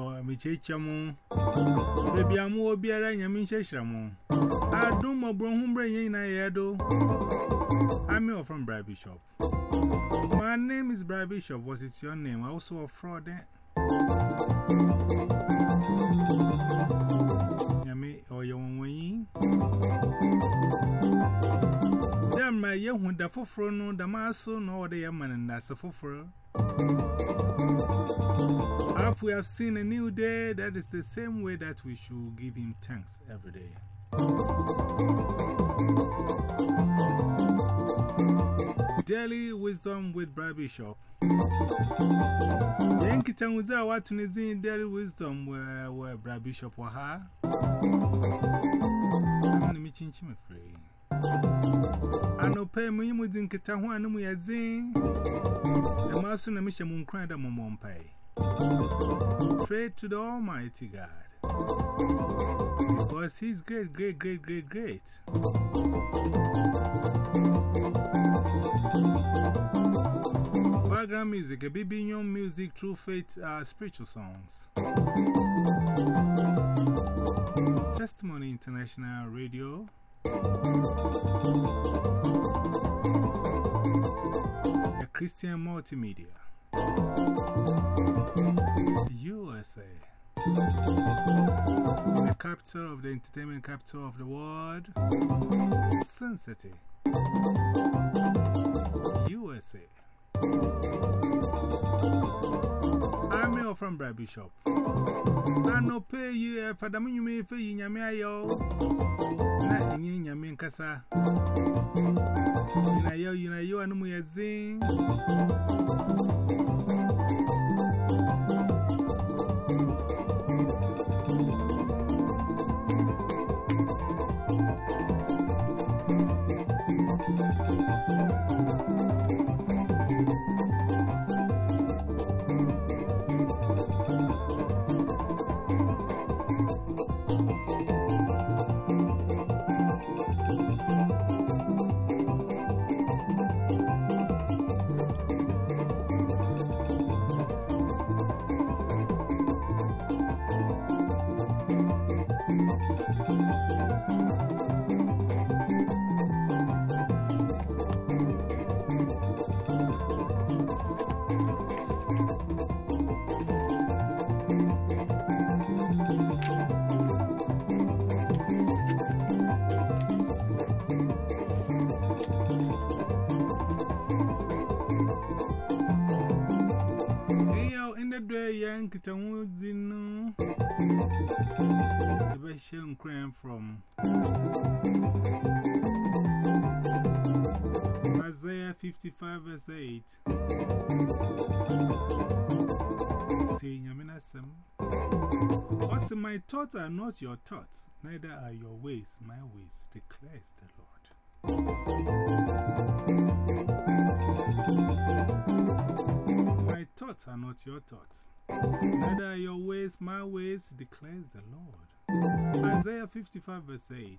inyo, michechamu. Baby, I'm more beer and yamin sheshamu. I do my brown brain in a yedo. I'm from Brad Bishop. My name is Brad Bishop. What is your name? Also a fraud. Yami, or your own way. Damn, my young one, the fufro, no, no, the yaman, and that's a. If we have seen a new day, that is the same way that we should give Him thanks every day. Daily Wisdom with Brad Bishop. Was our what Daily Wisdom where Brad Bishop was. I'm going to meet him free. I know pay me within Kitahuan, and we are zing. The master and Misha Moon cried a mom pay. Pray to the Almighty God. Because He's great, great, great, great, great. Background music, a young music, true faith, uh, spiritual songs. Testimony International Radio. A Christian multimedia. USA. The capital of the entertainment capital of the world. Sin City. USA. I'm your from Brad Bishop. I no pay you eh, for the money you may pay you Yamayo. Not in Yamin Casa. You know, you know, you and me at Zing. Kita Woodzino. The Bashan Cram from Isaiah 55 verse 8. Saying, Yaminasam. Also, my thoughts are not your thoughts, neither are your ways my ways, declares the Lord. My thoughts are not your thoughts. Neither your ways my ways, declares the Lord. Isaiah 55 verse 8.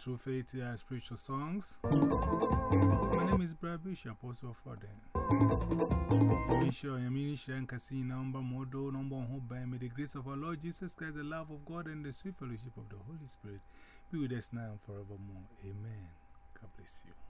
through faith and spiritual songs. My name is Brad Bishop, them. Make sure your ministry and casino number, model, number one, by may the grace of our Lord Jesus Christ, the love of God, and the sweet fellowship of the Holy Spirit be with us now and forevermore. Amen. God bless you.